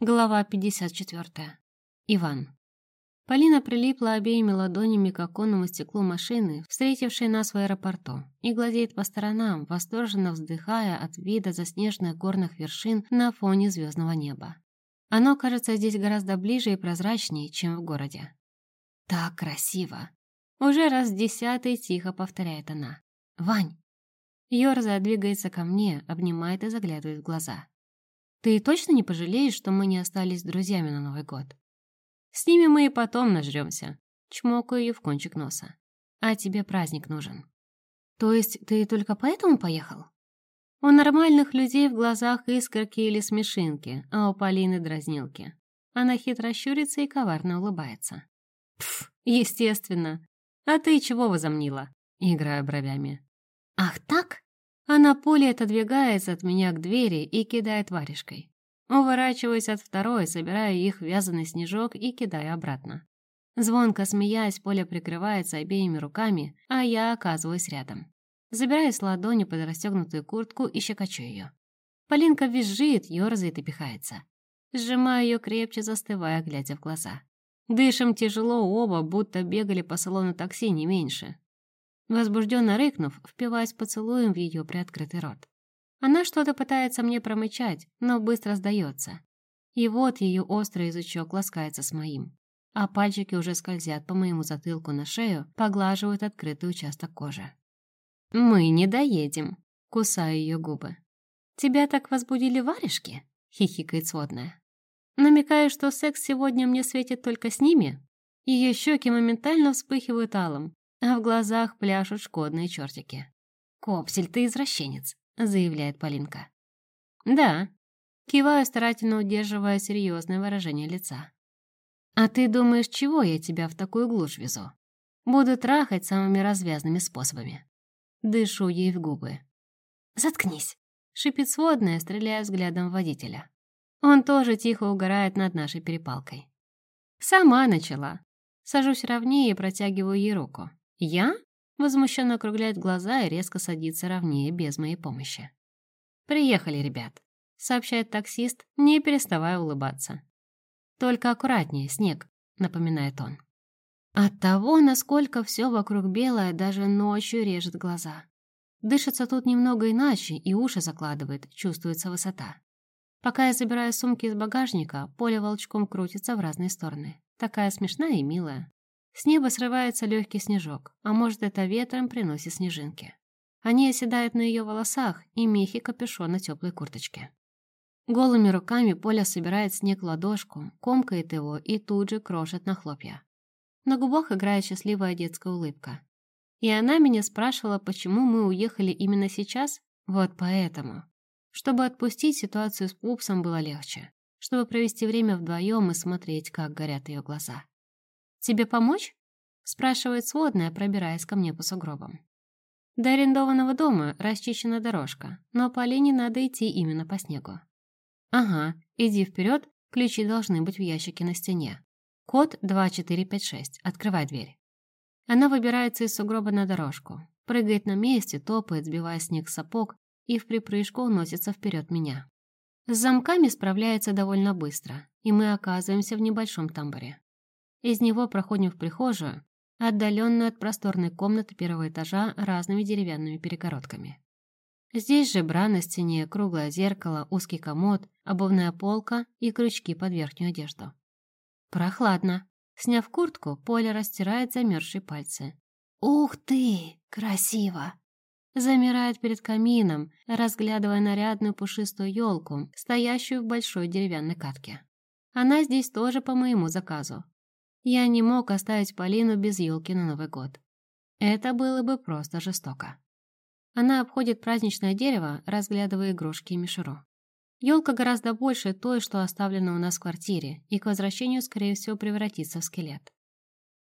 Глава 54. Иван. Полина прилипла обеими ладонями к оконному стеклу машины, встретившей нас в аэропорту, и глазеет по сторонам, восторженно вздыхая от вида заснеженных горных вершин на фоне звездного неба. Оно кажется здесь гораздо ближе и прозрачнее, чем в городе. «Так красиво!» Уже раз десятый тихо повторяет она. «Вань!» Ёрзая двигается ко мне, обнимает и заглядывает в глаза. Ты точно не пожалеешь, что мы не остались друзьями на Новый год? С ними мы и потом нажрёмся. Чмокаю ее в кончик носа. А тебе праздник нужен. То есть ты только поэтому поехал? У нормальных людей в глазах искорки или смешинки, а у Полины дразнилки. Она хитро щурится и коварно улыбается. Пф, естественно. А ты чего возомнила? Играю бровями. Ах так? А на поле отодвигается от меня к двери и кидает варежкой. Уворачиваюсь от второй, собираю их в вязаный снежок и кидаю обратно. Звонко смеясь, Поля прикрывается обеими руками, а я оказываюсь рядом. Забираю с ладони под расстегнутую куртку и щекочу ее. Полинка визжит, ерзает и пихается. Сжимаю ее крепче, застывая, глядя в глаза. Дышим тяжело оба, будто бегали по салону такси не меньше. Возбужденно рыкнув, впиваясь поцелуем в ее приоткрытый рот. Она что-то пытается мне промычать, но быстро сдается. И вот ее острый язычок ласкается с моим, а пальчики уже скользят по моему затылку на шею, поглаживают открытый участок кожи. «Мы не доедем», — кусаю ее губы. «Тебя так возбудили варежки?» — хихикает сводная. Намекаю, что секс сегодня мне светит только с ними. Ее щеки моментально вспыхивают алым, а в глазах пляшут шкодные чертики. «Копсель, ты извращенец», — заявляет Полинка. «Да», — киваю, старательно удерживая серьезное выражение лица. «А ты думаешь, чего я тебя в такую глушь везу? Буду трахать самыми развязными способами». Дышу ей в губы. «Заткнись», — шипит сводная, стреляя взглядом водителя. Он тоже тихо угорает над нашей перепалкой. Сама начала. Сажусь ровнее и протягиваю ей руку. «Я?» — возмущенно округляет глаза и резко садится ровнее, без моей помощи. «Приехали, ребят», — сообщает таксист, не переставая улыбаться. «Только аккуратнее, снег», — напоминает он. От того, насколько все вокруг белое, даже ночью режет глаза. Дышится тут немного иначе, и уши закладывает, чувствуется высота. Пока я забираю сумки из багажника, поле волчком крутится в разные стороны. Такая смешная и милая. С неба срывается легкий снежок, а может, это ветром приносит снежинки. Они оседают на ее волосах и мехи капюшона теплой курточки. Голыми руками Поля собирает снег ладошку, комкает его и тут же крошит на хлопья. На губах играет счастливая детская улыбка. И она меня спрашивала, почему мы уехали именно сейчас? Вот поэтому. Чтобы отпустить ситуацию с пупсом было легче. Чтобы провести время вдвоем и смотреть, как горят ее глаза. «Тебе помочь?» — спрашивает сводная, пробираясь ко мне по сугробам. До арендованного дома расчищена дорожка, но по Полине надо идти именно по снегу. «Ага, иди вперед, ключи должны быть в ящике на стене. Код 2456, открывай дверь». Она выбирается из сугроба на дорожку, прыгает на месте, топает, сбивая снег с сапог и в припрыжку уносится вперед меня. С замками справляется довольно быстро, и мы оказываемся в небольшом тамбуре. Из него проходим в прихожую, отдаленную от просторной комнаты первого этажа разными деревянными перегородками. Здесь же бра на стене, круглое зеркало, узкий комод, обувная полка и крючки под верхнюю одежду. Прохладно. Сняв куртку, Поля растирает замерзшие пальцы. «Ух ты! Красиво!» Замирает перед камином, разглядывая нарядную пушистую елку, стоящую в большой деревянной катке. Она здесь тоже по моему заказу. Я не мог оставить Полину без елки на Новый год. Это было бы просто жестоко. Она обходит праздничное дерево, разглядывая игрушки и мишуру. Елка гораздо больше той, что оставлена у нас в квартире, и к возвращению, скорее всего, превратится в скелет.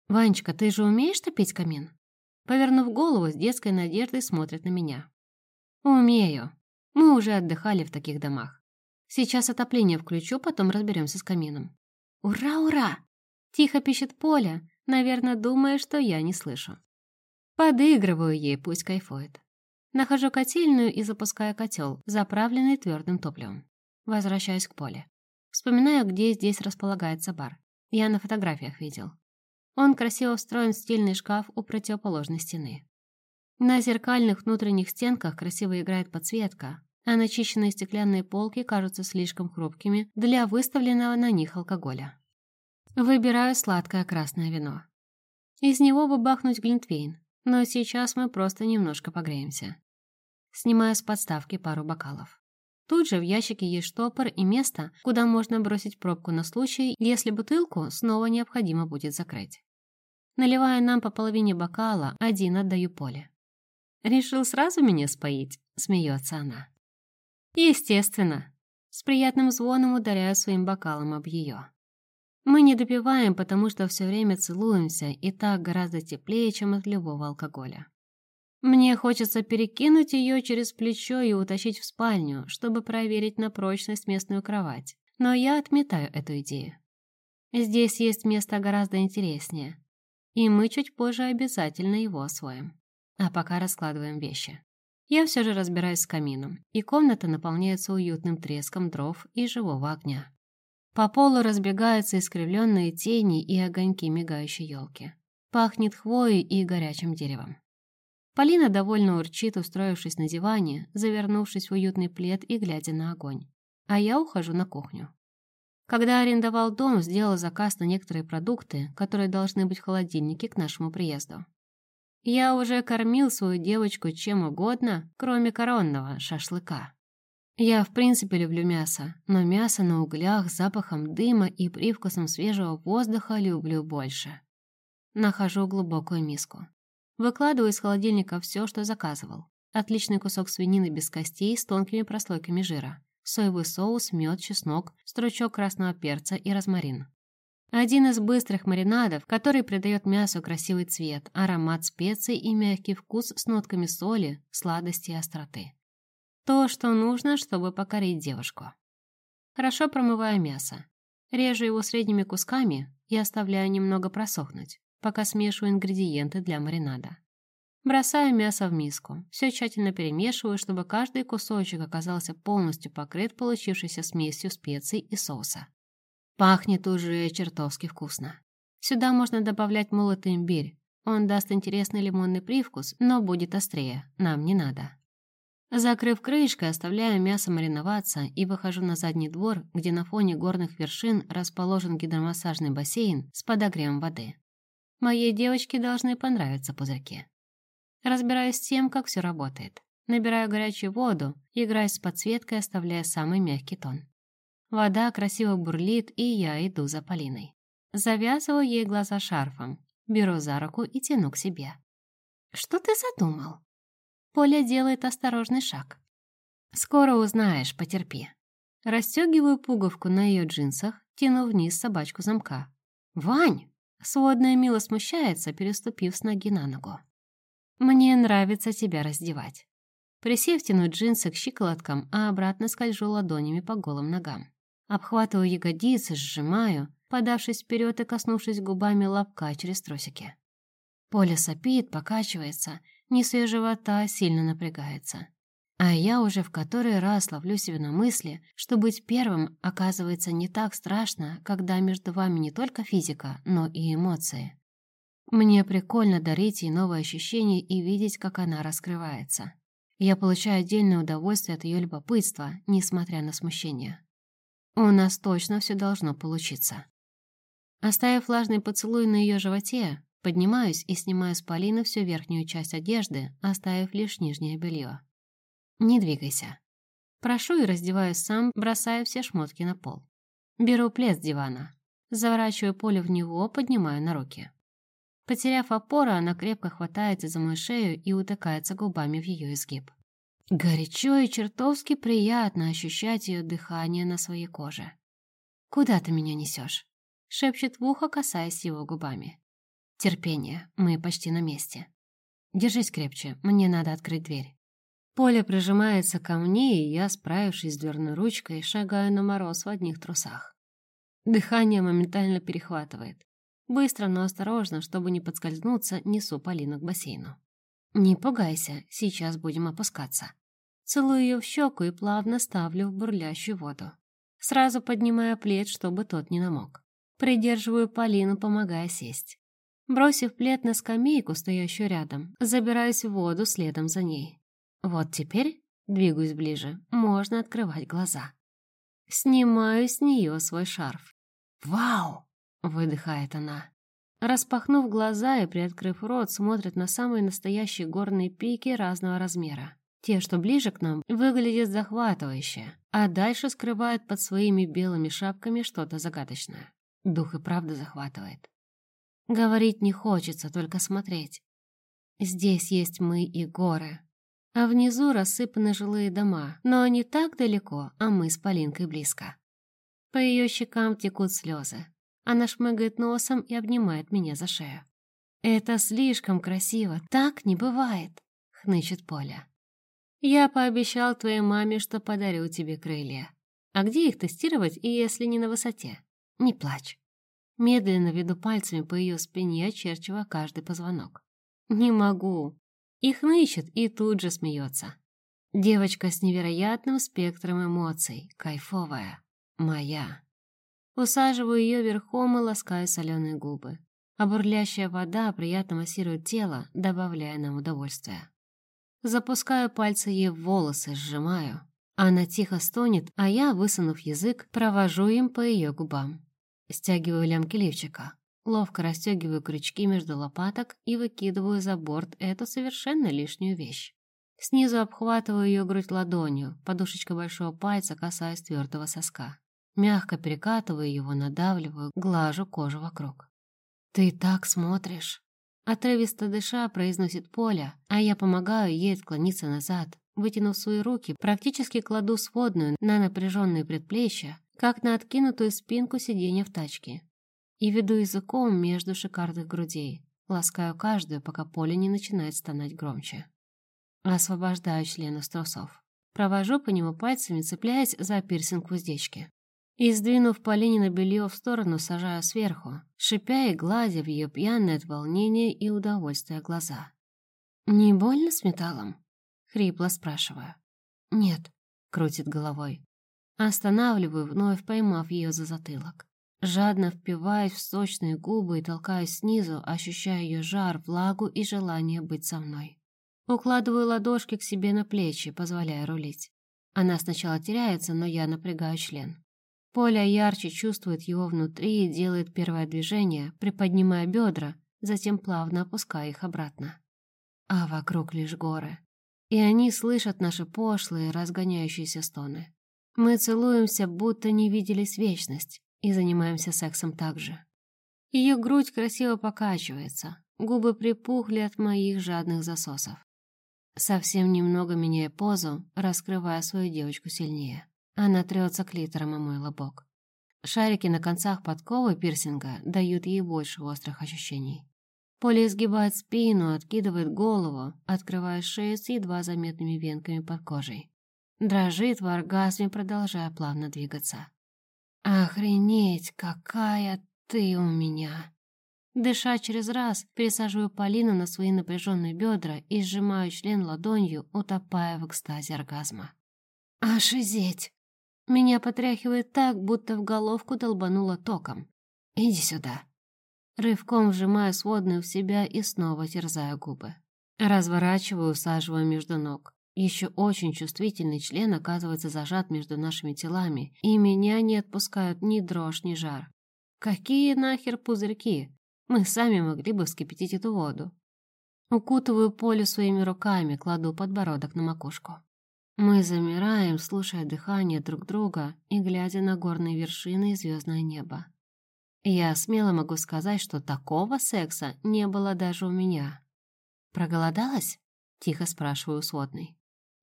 «Ванечка, ты же умеешь топить камин?» Повернув голову, с детской надеждой смотрит на меня. «Умею. Мы уже отдыхали в таких домах. Сейчас отопление включу, потом разберемся с камином». «Ура, ура!» Тихо пищет Поля, наверное, думая, что я не слышу. Подыгрываю ей, пусть кайфует. Нахожу котельную и запускаю котел, заправленный твердым топливом. Возвращаюсь к Поле. Вспоминаю, где здесь располагается бар. Я на фотографиях видел. Он красиво встроен в стильный шкаф у противоположной стены. На зеркальных внутренних стенках красиво играет подсветка, а начищенные стеклянные полки кажутся слишком хрупкими для выставленного на них алкоголя. Выбираю сладкое красное вино. Из него бы бахнуть глинтвейн, но сейчас мы просто немножко погреемся. Снимаю с подставки пару бокалов. Тут же в ящике есть штопор и место, куда можно бросить пробку на случай, если бутылку снова необходимо будет закрыть. Наливая нам по половине бокала, один отдаю Поле. «Решил сразу меня споить?» — смеется она. «Естественно». С приятным звоном ударяю своим бокалом об ее. Мы не допиваем, потому что все время целуемся, и так гораздо теплее, чем от любого алкоголя. Мне хочется перекинуть ее через плечо и утащить в спальню, чтобы проверить на прочность местную кровать. Но я отметаю эту идею. Здесь есть место гораздо интереснее, и мы чуть позже обязательно его освоим. А пока раскладываем вещи. Я все же разбираюсь с камином, и комната наполняется уютным треском дров и живого огня. По полу разбегаются искривленные тени и огоньки мигающей елки. Пахнет хвоей и горячим деревом. Полина довольно урчит, устроившись на диване, завернувшись в уютный плед и глядя на огонь. А я ухожу на кухню. Когда арендовал дом, сделал заказ на некоторые продукты, которые должны быть в холодильнике к нашему приезду. Я уже кормил свою девочку чем угодно, кроме коронного шашлыка. Я в принципе люблю мясо, но мясо на углях запахом дыма и привкусом свежего воздуха люблю больше. Нахожу глубокую миску. Выкладываю из холодильника все, что заказывал. Отличный кусок свинины без костей с тонкими прослойками жира. Соевый соус, мед, чеснок, стручок красного перца и розмарин. Один из быстрых маринадов, который придает мясу красивый цвет, аромат специй и мягкий вкус с нотками соли, сладости и остроты. То, что нужно, чтобы покорить девушку. Хорошо промываю мясо. Режу его средними кусками и оставляю немного просохнуть, пока смешиваю ингредиенты для маринада. Бросаю мясо в миску, все тщательно перемешиваю, чтобы каждый кусочек оказался полностью покрыт получившейся смесью специй и соуса. Пахнет уже чертовски вкусно. Сюда можно добавлять молотый имбирь. Он даст интересный лимонный привкус, но будет острее, нам не надо. Закрыв крышкой, оставляю мясо мариноваться и выхожу на задний двор, где на фоне горных вершин расположен гидромассажный бассейн с подогревом воды. Моей девочке должны понравиться пузырьки. Разбираюсь с тем, как все работает. Набираю горячую воду, играю с подсветкой, оставляя самый мягкий тон. Вода красиво бурлит, и я иду за Полиной. Завязываю ей глаза шарфом, беру за руку и тяну к себе. «Что ты задумал?» Поля делает осторожный шаг. «Скоро узнаешь, потерпи». Растегиваю пуговку на ее джинсах, тяну вниз собачку замка. «Вань!» Сводная мило смущается, переступив с ноги на ногу. «Мне нравится тебя раздевать». Присев, тяну джинсы к щиколоткам, а обратно скольжу ладонями по голым ногам. Обхватываю ягодицы, сжимаю, подавшись вперед и коснувшись губами лобка через тросики. Поле сопит, покачивается, низ живота сильно напрягается. А я уже в который раз ловлю себя на мысли, что быть первым оказывается не так страшно, когда между вами не только физика, но и эмоции. Мне прикольно дарить ей новые ощущения и видеть, как она раскрывается. Я получаю отдельное удовольствие от ее любопытства, несмотря на смущение. У нас точно все должно получиться. Оставив влажный поцелуй на ее животе, поднимаюсь и снимаю с Полины всю верхнюю часть одежды, оставив лишь нижнее белье. Не двигайся. Прошу и раздеваюсь сам, бросая все шмотки на пол. Беру плед с дивана. Заворачиваю поле в него, поднимаю на руки. Потеряв опору, она крепко хватается за мою шею и утыкается губами в ее изгиб. Горячо и чертовски приятно ощущать ее дыхание на своей коже. «Куда ты меня несешь?» — шепчет в ухо, касаясь его губами. «Терпение, мы почти на месте. Держись крепче, мне надо открыть дверь». Поле прижимается ко мне, и я, справившись с дверной ручкой, шагаю на мороз в одних трусах. Дыхание моментально перехватывает. Быстро, но осторожно, чтобы не подскользнуться, несу Полину к бассейну. «Не пугайся, сейчас будем опускаться». Целую ее в щеку и плавно ставлю в бурлящую воду. сразу поднимая плед, чтобы тот не намок. Придерживаю Полину, помогая сесть. Бросив плед на скамейку, стоящую рядом, забираюсь в воду следом за ней. Вот теперь, двигаюсь ближе, можно открывать глаза. Снимаю с нее свой шарф. «Вау!» — выдыхает она. Распахнув глаза и приоткрыв рот, смотрит на самые настоящие горные пики разного размера. Те, что ближе к нам, выглядят захватывающе, а дальше скрывают под своими белыми шапками что-то загадочное. Дух и правда захватывает. Говорить не хочется, только смотреть. Здесь есть мы и горы. А внизу рассыпаны жилые дома, но они так далеко, а мы с Полинкой близко. По ее щекам текут слезы. Она шмыгает носом и обнимает меня за шею. «Это слишком красиво, так не бывает», — хнычет Поля. «Я пообещал твоей маме, что подарю тебе крылья. А где их тестировать, если не на высоте?» Не плачь. Медленно веду пальцами по ее спине, очерчивая каждый позвонок. Не могу. Их нычет и тут же смеется. Девочка с невероятным спектром эмоций, кайфовая, моя. Усаживаю ее верхом и ласкаю соленые губы. А бурлящая вода приятно массирует тело, добавляя нам удовольствие. Запускаю пальцы ей в волосы, сжимаю. Она тихо стонет, а я, высунув язык, провожу им по ее губам. Стягиваю лямки лифчика, ловко расстегиваю крючки между лопаток и выкидываю за борт эту совершенно лишнюю вещь. Снизу обхватываю ее грудь ладонью, подушечка большого пальца касаясь твердого соска. Мягко перекатываю его, надавливаю, глажу кожу вокруг. «Ты так смотришь!» Отрывисто дыша произносит Поля, а я помогаю ей отклониться назад. Вытянув свои руки, практически кладу сводную на напряженные предплечья, как на откинутую спинку сиденья в тачке. И веду языком между шикарных грудей, ласкаю каждую, пока поле не начинает стонать громче. Освобождаю член из трусов. Провожу по нему пальцами, цепляясь за пирсинг в уздечке. И, сдвинув Полине белье в сторону, сажаю сверху, шипя и гладя в ее пьяное от волнения и удовольствия глаза. «Не больно с металлом?» — хрипло спрашиваю. «Нет», — крутит головой. Останавливаю, вновь поймав ее за затылок. Жадно впиваюсь в сочные губы и толкаюсь снизу, ощущая ее жар, влагу и желание быть со мной. Укладываю ладошки к себе на плечи, позволяя рулить. Она сначала теряется, но я напрягаю член. Поля ярче чувствует его внутри и делает первое движение, приподнимая бедра, затем плавно опуская их обратно. А вокруг лишь горы. И они слышат наши пошлые, разгоняющиеся стоны. Мы целуемся, будто не виделись вечность, и занимаемся сексом так же. Ее грудь красиво покачивается, губы припухли от моих жадных засосов. Совсем немного меняя позу, раскрывая свою девочку сильнее. Она трется клитором о мой лобок. Шарики на концах подковы пирсинга дают ей больше острых ощущений. Поле изгибает спину, откидывает голову, открывая шею с едва заметными венками под кожей. Дрожит в оргазме, продолжая плавно двигаться. «Охренеть, какая ты у меня!» Дыша через раз, пересаживаю Полину на свои напряженные бедра и сжимаю член ладонью, утопая в экстазе оргазма. «Ошизеть!» Меня потряхивает так, будто в головку долбануло током. «Иди сюда!» Рывком вжимаю сводную в себя и снова терзаю губы. Разворачиваю, усаживаю между ног. Еще очень чувствительный член оказывается зажат между нашими телами, и меня не отпускают ни дрожь, ни жар. Какие нахер пузырьки? Мы сами могли бы вскипятить эту воду. Укутываю поле своими руками, кладу подбородок на макушку. Мы замираем, слушая дыхание друг друга и глядя на горные вершины и звездное небо. Я смело могу сказать, что такого секса не было даже у меня. «Проголодалась?» — тихо спрашиваю сводный.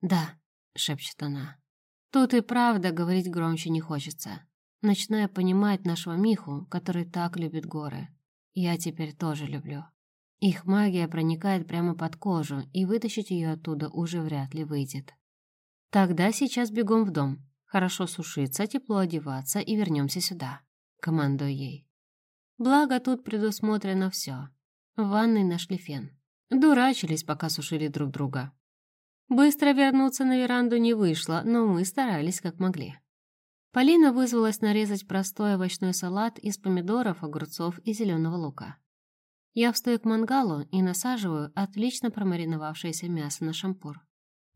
«Да», — шепчет она. Тут и правда говорить громче не хочется. Начиная понимать нашего Миху, который так любит горы. Я теперь тоже люблю. Их магия проникает прямо под кожу, и вытащить ее оттуда уже вряд ли выйдет. Тогда сейчас бегом в дом. Хорошо сушиться, тепло одеваться и вернемся сюда. Командую ей. Благо тут предусмотрено все. В ванной нашли фен. Дурачились, пока сушили друг друга. Быстро вернуться на веранду не вышло, но мы старались как могли. Полина вызвалась нарезать простой овощной салат из помидоров, огурцов и зеленого лука. Я встаю к мангалу и насаживаю отлично промариновавшееся мясо на шампур.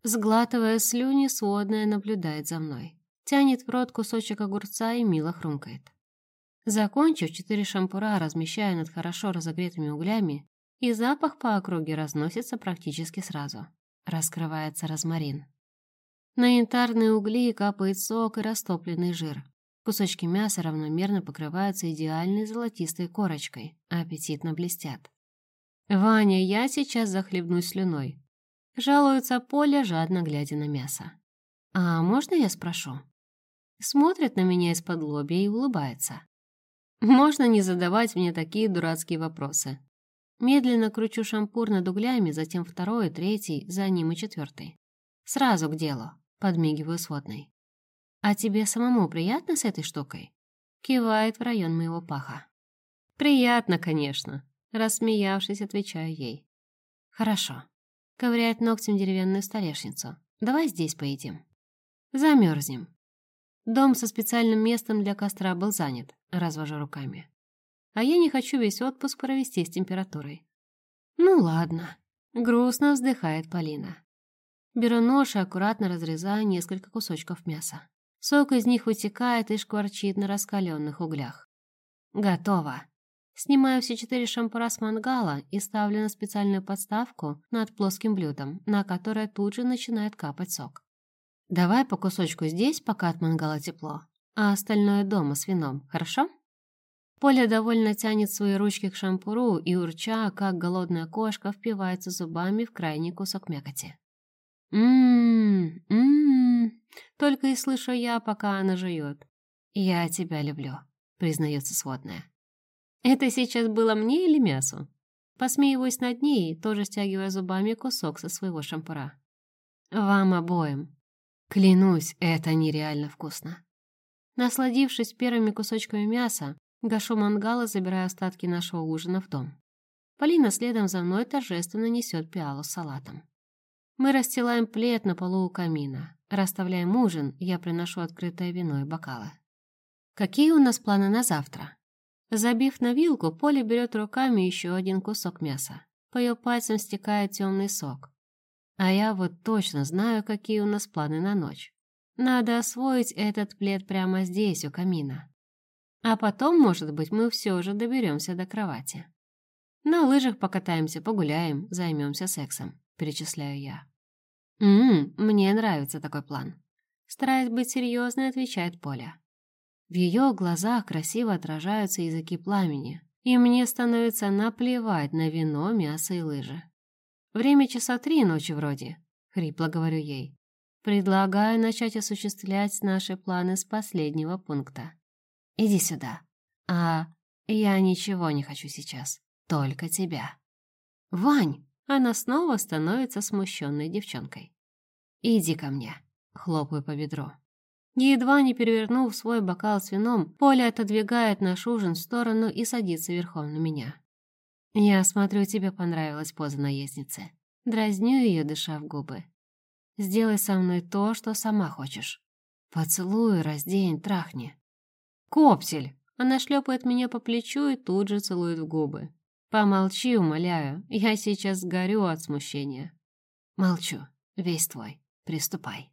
Сглатывая слюни, сводная наблюдает за мной. Тянет в рот кусочек огурца и мило хрумкает. Закончив, четыре шампура размещаю над хорошо разогретыми углями, и запах по округе разносится практически сразу. Раскрывается розмарин. На янтарные угли капает сок и растопленный жир. Кусочки мяса равномерно покрываются идеальной золотистой корочкой, а аппетитно блестят. «Ваня, я сейчас захлебнусь слюной», — жалуется Поля, жадно глядя на мясо. «А можно я спрошу?» Смотрит на меня из-под лобья и улыбается. «Можно не задавать мне такие дурацкие вопросы». Медленно кручу шампур над углями, затем второй, третий, за ним и четвертый. Сразу к делу. Подмигиваю сводной. «А тебе самому приятно с этой штукой?» Кивает в район моего паха. «Приятно, конечно», — рассмеявшись, отвечаю ей. «Хорошо». Ковыряет ногтем деревянную столешницу. «Давай здесь поедим». «Замерзнем». Дом со специальным местом для костра был занят, развожу руками. А я не хочу весь отпуск провести с температурой. «Ну ладно», — грустно вздыхает Полина. Беру нож и аккуратно разрезаю несколько кусочков мяса. Сок из них вытекает и шкварчит на раскаленных углях. Готово. Снимаю все четыре шампура с мангала и ставлю на специальную подставку над плоским блюдом, на которое тут же начинает капать сок. Давай по кусочку здесь, пока от мангала тепло, а остальное дома с вином, хорошо? Поля довольно тянет свои ручки к шампуру и, урча, как голодная кошка, впивается зубами в крайний кусок мякоти. Ммм, ммм, только и слышу я, пока она жует. Я тебя люблю, признается сводная. Это сейчас было мне или мясу? Посмеиваюсь над ней, тоже стягивая зубами кусок со своего шампура. Вам обоим. Клянусь, это нереально вкусно. Насладившись первыми кусочками мяса, гашу мангал и забираю остатки нашего ужина в дом. Полина следом за мной торжественно несет пиалу с салатом. Мы расстилаем плед на полу у камина. Расставляем ужин, я приношу открытое вино и бокалы. Какие у нас планы на завтра? Забив на вилку, Поля берет руками еще один кусок мяса. По ее пальцам стекает темный сок. А я вот точно знаю, какие у нас планы на ночь. Надо освоить этот плед прямо здесь, у камина. А потом, может быть, мы все же доберемся до кровати. На лыжах покатаемся, погуляем, займемся сексом, перечисляю я. «Ммм, мне нравится такой план», — стараясь быть серьезной, отвечает Поля. В ее глазах красиво отражаются языки пламени, и мне становится наплевать на вино, мясо и лыжи. «Время часа три ночи вроде», — хрипло говорю ей. «Предлагаю начать осуществлять наши планы с последнего пункта. Иди сюда. А я ничего не хочу сейчас, только тебя». «Вань!» Она снова становится смущенной девчонкой. «Иди ко мне», — хлопаю по бедру. Едва не перевернув свой бокал с вином, Поля отодвигает наш ужин в сторону и садится верхом на меня. «Я смотрю, тебе понравилась поза наездницы». Дразню ее, дыша в губы. «Сделай со мной то, что сама хочешь. Поцелуй, раздень, трахни». «Копсель!» Она шлепает меня по плечу и тут же целует в губы. Помолчи, умоляю, я сейчас сгорю от смущения. Молчу, весь твой, приступай.